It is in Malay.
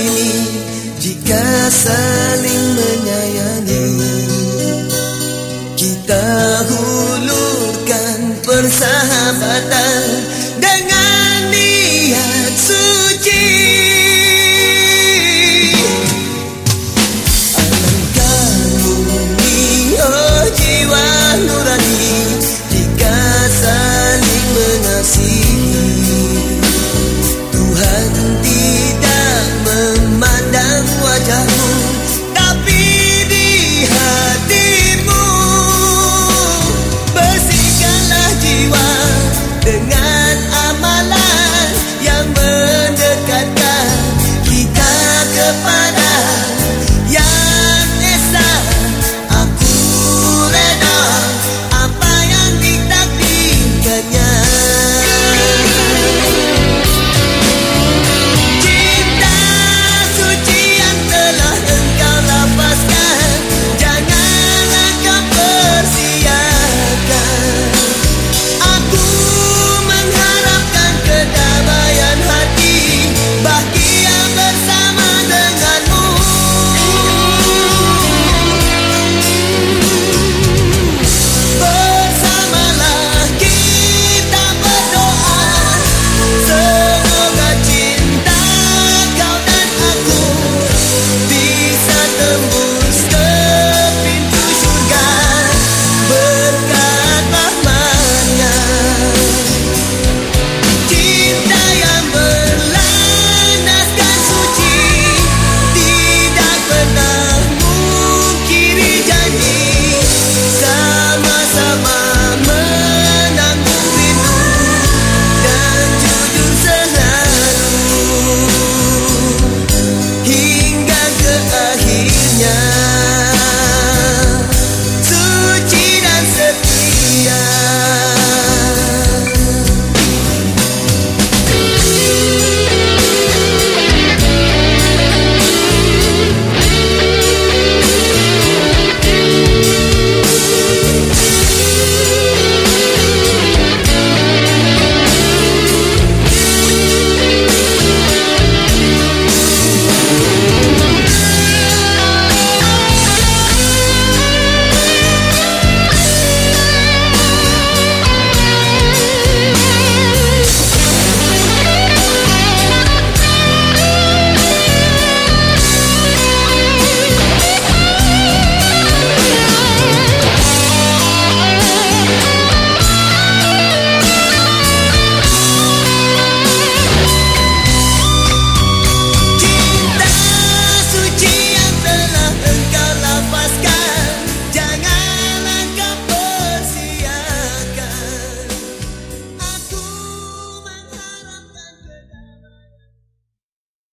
ini jika saling menyayangi kita hulurkan persahabatan. 一年